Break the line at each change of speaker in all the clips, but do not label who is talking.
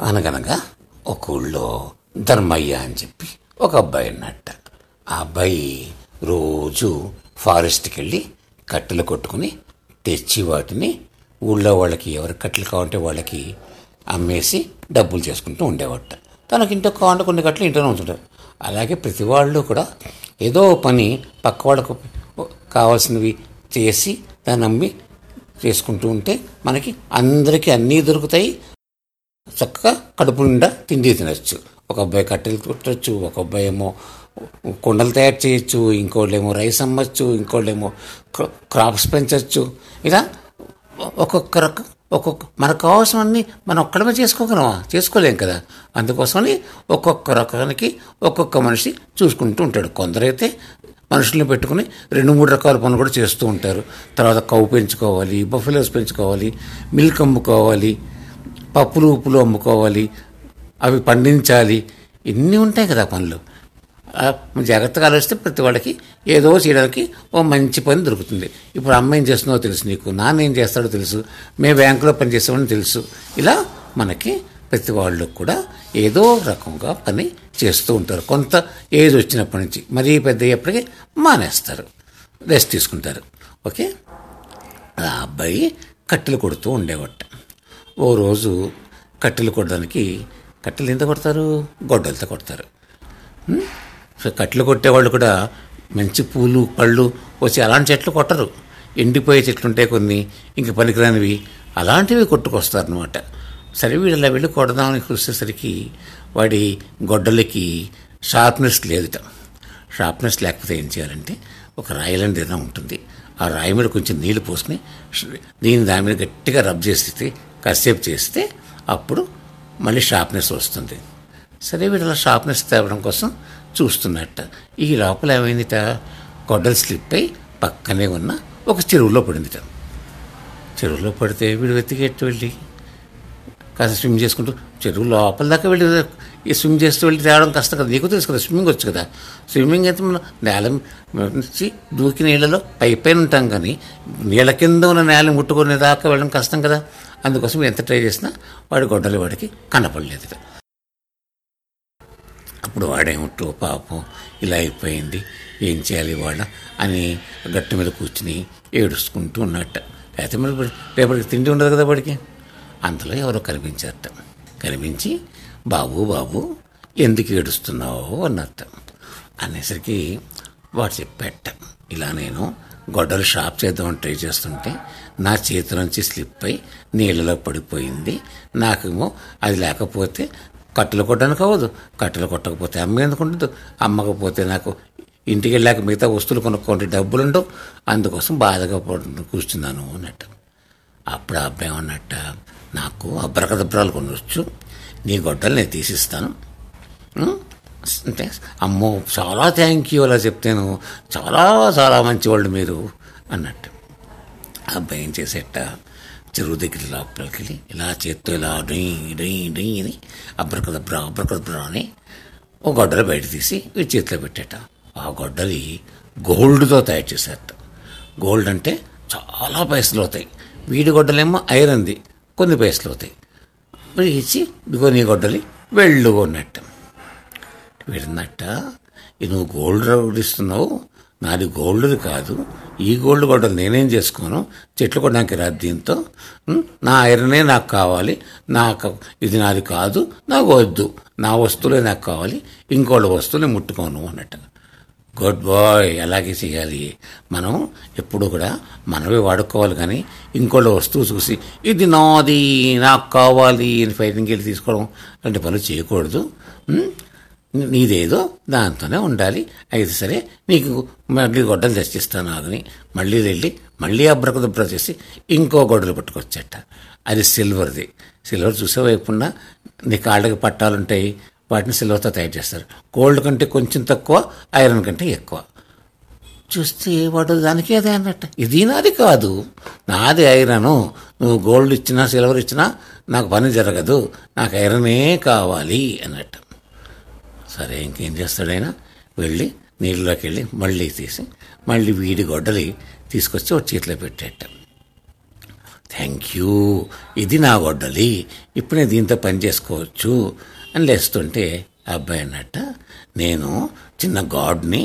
అనగనగా ఒక ఊళ్ళో ధర్మయ్య అని చెప్పి ఒక అబ్బాయి అన్నట్ట ఆ అబ్బాయి రోజు ఫారెస్ట్కి వెళ్ళి కట్టెలు కొట్టుకుని తెచ్చి వాటిని ఊళ్ళో వాళ్ళకి ఎవరి కట్టెలు కావాలంటే వాళ్ళకి అమ్మేసి డబ్బులు చేసుకుంటూ ఉండేవాట. తనకి ఇంట్లో కావాలంటే కొన్ని కట్టలు ఇంట్లోనే ఉంటుంటారు అలాగే ప్రతి వాళ్ళు కూడా ఏదో పని పక్క వాళ్ళకు కావాల్సినవి చేసి దాన్ని అమ్మి చేసుకుంటూ ఉంటే మనకి అందరికీ అన్నీ దొరుకుతాయి చక్కగా కడుపు నిండా తిండి తినచ్చు. ఒక అబ్బాయి కట్టెలు కొట్టచ్చు ఒక అబ్బాయి ఏమో కుండలు తయారు చేయొచ్చు ఇంకోళ్ళేమో రైస్ అమ్మచ్చు ఇంకోళ్ళేమో క్రాప్స్ పెంచవచ్చు ఇలా ఒక్కొక్క రకం ఒక్కొక్క మనకు కావాల్సినవన్నీ మనం ఒక్కడమే చేసుకోగలమా? చేసుకోలేం కదా. అందుకోసమని ఒక్కొక్క రకానికి ఒక్కొక్క మనిషి చూసుకుంటూ ఉంటాడు. కొందరైతే మనుషుల్ని పెట్టుకుని రెండు మూడు రకాల పనులు కూడా చేస్తూ ఉంటారు. తర్వాత కవ్వు పెంచుకోవాలి బఫెలోస్ పెంచుకోవాలి మిల్క్ అమ్ముకోవాలి పప్పులు ఉప్పులు అమ్ముకోవాలి. అవి పండించాలి. ఇన్ని ఉంటాయి కదా పనులు. జాగ్రత్తగా ఆలోచిస్తే ప్రతి వాళ్ళకి ఏదో చేయడానికి ఓ మంచి పని దొరుకుతుంది. ఇప్పుడు అమ్మ ఏం చేస్తుందో తెలుసు నీకు నాన్న ఏం చేస్తాడో తెలుసు మేము బ్యాంకులో పనిచేస్తామని తెలుసు. ఇలా మనకి ప్రతి వాళ్ళు కూడా ఏదో రకంగా పని చేస్తూ ఉంటారు. కొంత ఏజ్ వచ్చినప్పటి నుంచి మరీ పెద్ద అయ్యేప్పటికీ మానేస్తారు. రెస్ట్ తీసుకుంటారు. ఓకే? ఆ అబ్బాయి కట్టెలు కొడుతూ ఉండేవాట. ఓ రోజు కట్టెలు కొట్టడానికి కట్టెలు ఎంత కొడతారు? గొడ్డలతో కొడతారు. సో కట్టెలు కొట్టేవాళ్ళు కూడా మంచి పూలు పళ్ళు వచ్చి అలాంటి చెట్లు కొట్టరు. ఎండిపోయే చెట్లు ఉంటాయి కొన్ని ఇంక పనికిరానివి. అలాంటివి కొట్టుకొస్తారనమాట సరే వీళ్ళ వెళ్ళి కొడదామని చూసేసరికి వాడి గొడ్డలకి షార్ప్నెస్ లేదుట. షార్ప్నెస్ లేకపోతే ఏం చేయాలంటే ఒక రాయి ఏదైనా ఉంటుంది. ఆ రాయి మీద కొంచెం నీళ్ళు పోసుకుని దీని దాని మీద గట్టిగా రబ్ చేస్తే కాసేపు చేస్తే అప్పుడు మళ్ళీ షార్ప్నెస్ వస్తుంది. సరే వీడు అలా షార్ప్నెస్ తేవడం కోసం చూస్తున్నట్ట. ఈ లోపల ఏమైందిట? గొడ్డలు స్లిప్ అయి పక్కనే ఉన్న ఒక చెరువులో పడిందిట. చెరువులో పడితే వీడు వెతికేట్టు వెళ్ళి? కాస్త స్విమ్ చేసుకుంటూ చెరువు లోపల దాకా వెళ్ళి ఈ స్విమ్ చేస్తూ వెళ్ళి తేవడం కష్టం కదా. నీకు తెలుసు కదా స్విమ్మింగ్ వచ్చు కదా. స్విమ్మింగ్ అయితే మనం నేల నుంచి దూకి నీళ్ళలో పై పైన ఉంటాం కానీ నీళ్ళ కింద ఉన్న నేల ముట్టుకునే దాకా వెళ్ళడం కష్టం కదా. అందుకోసం ఎంత ట్రై చేసినా వాడి గొడ్డలు వాడికి కనపడలేదు అప్పుడు వాడేమిటో పాపం ఇలా అయిపోయింది ఏం చేయాలి వాళ్ళ అని గట్టు మీద కూర్చుని ఏడుచుకుంటూ ఉన్నట్ట. అయితే మరి రేపటికి తిండి ఉండదు కదా వాడికి. అంతలో ఎవరో కనిపించారట. కనిపించి బాబు బాబు ఎందుకు ఏడుస్తున్నావు? అన్నట్ట. అనేసరికి వాడు చెప్పాట ఇలా నేను గొడ్డలు షాప్ చేద్దామని ట్రై చేస్తుంటే నా చేతిలోంచి స్లిప్ అయి నీళ్ళలో పడిపోయింది. నాకేమో అది లేకపోతే కట్టెలు కొట్టడానికి అవ్వదు. కట్టెలు కొట్టకపోతే అమ్మ ఎందుకు ఉండదు? అమ్మకపోతే నాకు ఇంటికి వెళ్ళాక మిగతా వస్తువులు కొనుక్కోండి డబ్బులు ఉండవు. అందుకోసం బాధగా కూర్చున్నాను అన్నట్టు. అప్పుడు ఆ అబ్బాయి ఉన్నట్ట నాకు అబ్రకదబ్రాలు కొనవచ్చు నీ గొడ్డలు నేను తీసిస్తాను. అంటే అమ్మో చాలా థ్యాంక్ యూ అలా చెప్తాను చాలా చాలా మంచివాళ్ళు మీరు అన్నట్టు. ఆ అబ్బాయి ఏం చేసేట? చెరువు దగ్గర లోపలికి వెళ్ళి ఇలా చేత్తో ఇలా డై డై డై అని అబ్రకదబ్రా అబ్రకదబ్రా అని ఓ గొడ్డలు బయట తీసి వీడి చేతిలో పెట్టేట. ఆ గొడ్డలి గోల్డ్తో తయారు చేసేట. గోల్డ్ అంటే చాలా పైసలు అవుతాయి. వీడి గొడ్డలేమో ఐరన్ది. కొన్ని పైసలు అవుతాయి. మరి ఇచ్చి ఇదిగో నీ గొడ్డలి వెళ్ళు అన్నట్టు. విన్నట్ట నువ్వు గోల్డ్ రౌడ్ ఇస్తున్నావు నాది గోల్డ్ది కాదు ఈ గోల్డ్ గొడ్డలు నేనేం చేసుకోను చెట్లు కొనడానికి రాదు దీంతో నా ఐరనే నాకు కావాలి నాకు ఇది నాది కాదు నాకు వద్దు నా వస్తువులే నాకు కావాలి ఇంకోళ్ళ వస్తువులే ముట్టుకోను అన్నట్టు. గుడ్ బాయ్ అలాగే చేయాలి? మనం ఎప్పుడు కూడా మనమే వాడుకోవాలి కానీ ఇంకోళ్ళ వస్తువు చూసి ఇది నాది నాకు కావాలి అని ఫైటింగ్కి వెళ్ళి తీసుకోవడం అలాంటి పనులు చేయకూడదు. నీదేదో దాంతోనే ఉండాలి. అయితే సరే నీకు మళ్ళీ గొడ్డలు తెచ్చిస్తాను అదని మళ్ళీ వెళ్ళి మళ్ళీ అబ్రకదబ్ర చేసి ఇంకో గొడ్డలు పట్టుకొచ్చట. అది సిల్వర్ది. సిల్వర్ చూసే నీ కాళ్ళకి పట్టాలుంటాయి. వాటిని సిల్వర్తో తయారు చేస్తారు. గోల్డ్ కంటే కొంచెం తక్కువ ఐరన్ కంటే ఎక్కువ. చూస్తే వాడు దానికి అదే అన్నట్టు. ఇది నాది కాదు. నాది ఐరను. నువ్వు గోల్డ్ ఇచ్చినా సిల్వర్ ఇచ్చినా నాకు పని జరగదు. నాకు ఐరనే కావాలి అన్నట్టు. సరే ఇంకేం చేస్తాడైనా వెళ్ళి నీళ్ళలోకి వెళ్ళి మళ్ళీ తీసి మళ్ళీ వీడి గొడ్డలి తీసుకొచ్చి ఒక చేతిలో పెట్టేట. Thank you. ఇది నా గొడ్డలి. ఇప్పుడు నేను దీంతో పని చేసుకోవచ్చు. అని లేస్తుంటే అబ్బాయి అన్నట్ట నేను చిన్న గాడ్ని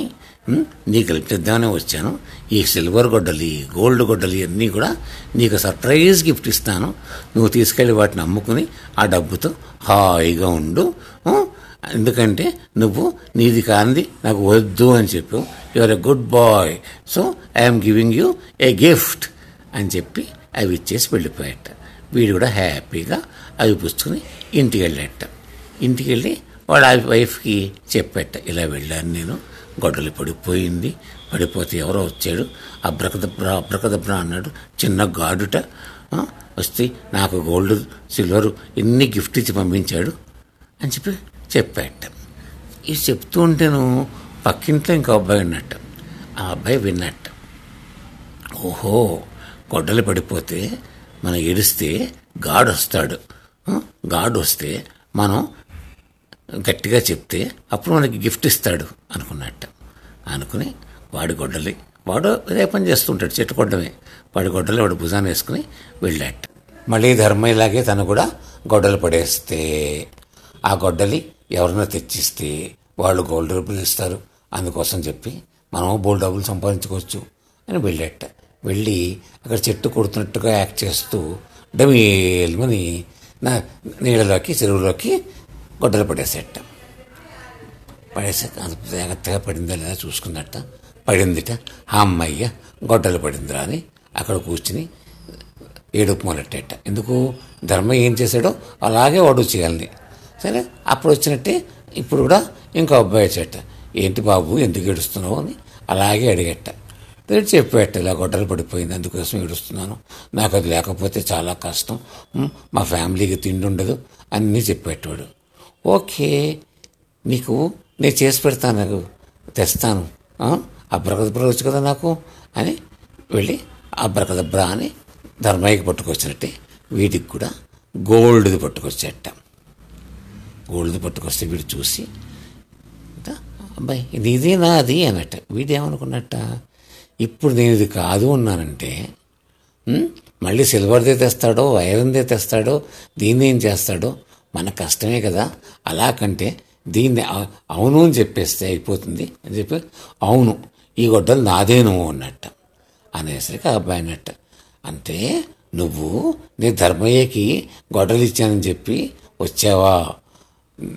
నీ నీకు కల్పిద్దామని వచ్చాను. ఈ సిల్వర్ గొడ్డలి గోల్డ్ గొడ్డలి అన్నీ కూడా నీకు సర్ప్రైజ్ గిఫ్ట్ ఇస్తాను. నువ్వు తీసుకెళ్ళి వాటిని అమ్ముకుని ఆ డబ్బుతో హాయిగా ఉండు. ఎందుకంటే నువ్వు నీది కాంది నాకు వద్దు అని చెప్పు your a good boy so I'm giving you a gift అని చెప్పి అవి ఇచ్చేసి వెళ్ళిపోయాట వీడు కూడా హ్యాపీగా అవి పుచ్చుకుని ఇంటికి వెళ్ళాట ఇంటికి వెళ్ళి వాడు ఆ వైఫ్కి చెప్పాట ఇలా వెళ్ళాను నేను గొడ్డలి పడిపోయింది పడిపోతే ఎవరో వచ్చాడు అబ్రకదబ్ర అబ్రకదబ్ర అన్నాడు చిన్న గాడుట వస్తే నాకు గోల్డ్ సిల్వర్ ఎన్ని గిఫ్ట్ ఇచ్చి పంపించాడు? అని చెప్పి చెప్పాట ఇది చెప్తూ ఉంటేను పక్కింట్లో ఇంకో అబ్బాయి ఉన్నట్ట ఆ అబ్బాయి విన్నట్ట. ఓహో గొడ్డలు పడిపోతే మనం ఏడిస్తే గాడు వస్తాడు గాడు వస్తే మనం గట్టిగా చెప్తే అప్పుడు మనకి గిఫ్ట్ ఇస్తాడు అనుకున్నట్ట. అనుకుని వాడి గొడ్డలి వాడు అదే పని చేస్తుంటాడు చెట్టు గొడ్డమే వాడి గొడ్డలి వాడు భుజాన్ని వేసుకుని వెళ్ళాట. మళ్ళీ ధర్మయ్యలాగే తను కూడా గొడ్డలు పడేస్తే ఆ గొడ్డలి ఎవరైనా తెచ్చిస్తే వాళ్ళు గోల్డ్ డబ్బులు ఇస్తారు. అందుకోసం చెప్పి మనం బోల్డ్ డబ్బులు సంపాదించుకోవచ్చు అని వెళ్ళాట. వెళ్ళి అక్కడ చెట్టు కొడుతున్నట్టుగా యాక్ట్ చేస్తూ డమీల్మని నా నీళ్ళలోకి చెరువులోకి గొడ్డలు పడేసేట పడేసాక అది జాగ్రత్తగా పడిందా లేదా చూసుకున్నట్ట పడిందిట. ఆ అమ్మయ్య గొడ్డలు పడిందిరా అని అక్కడ కూర్చుని ఏడుపు మొదలెట్టేట. ఎందుకు? ధర్మ ఏం చేశాడో అలాగే వాడు చేయాలని. సరే అప్పుడు వచ్చినట్టే ఇప్పుడు కూడా ఇంకో అబ్బాయి వచ్చేట. ఏంటి బాబు ఎందుకు ఏడుస్తున్నావు? అని అలాగే అడిగేట. తిరిగి చెప్పేట ఇలా గొడ్డలు పడిపోయింది అందుకోసం ఏడుస్తున్నాను. నాకు అది లేకపోతే చాలా కష్టం. మా ఫ్యామిలీకి తిండి ఉండదు అన్నీ చెప్పేటవాడు ఓకే నీకు నేను చేసి పెడతాను నాకు తెస్తాను. ఆ? అబ్రకదబ్రా వచ్చు కదా నాకు అని వెళ్ళి అబ్రకదబ్రా అని ధర్మయ్యకి పట్టుకొచ్చినట్టే వీటికి కూడా గోల్డ్ది పట్టుకొచ్చేట. గోల్డ్ది పట్టుకొస్తే వీడు చూసి అబ్బాయి ఇది ఇదేనా నాది అన్నట్ట. వీడేమనుకున్నట్ట ఇప్పుడు నేను ఇది కాదు అన్నానంటే మళ్ళీ సిల్వర్దే తెస్తాడో వైరన్దే తెస్తాడో దీన్ని ఏం చేస్తాడో మన కష్టమే కదా. అలా కంటే దీన్ని అవును అని చెప్పేస్తే అయిపోతుంది. అని చెప్పి అవును ఈ గొడ్డలు నాదేను అన్నట్ట. అనేసరికి అబ్బాయి అన్నట్ట అంటే నువ్వు నీ ధర్మయ్యకి గొడ్డలు ఇచ్చానని చెప్పి వచ్చావా?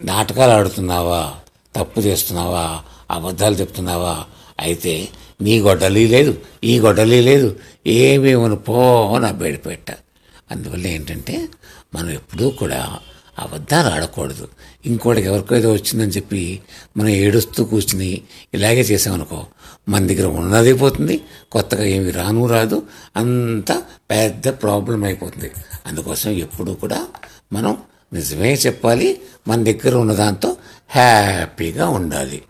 నాటకాలు ఆడుతున్నావా? తప్పు చేస్తున్నావా? అబద్ధాలు చెప్తున్నావా? అయితే నీ గొడ్డలి లేదు ఈ గొడ్డలి లేదు ఏమేమను పో నా బయటపెట్ట అందువల్ల ఏంటంటే మనం ఎప్పుడూ కూడా అబద్ధాలు ఆడకూడదు. ఇంకోటికి ఎవరికో ఏదో వచ్చిందని చెప్పి మనం ఏడుస్తూ కూర్చుని ఇలాగే చేసామనుకో మన దగ్గర ఉన్నది పోతుంది కొత్తగా ఏమి రాను రాదు అంత పెద్ద ప్రాబ్లం అయిపోతుంది. అందుకోసం ఎప్పుడూ కూడా మనం నిజమే చెప్పాలి మన దగ్గర ఉన్న దాంతో హ్యాపీగా ఉండాలి.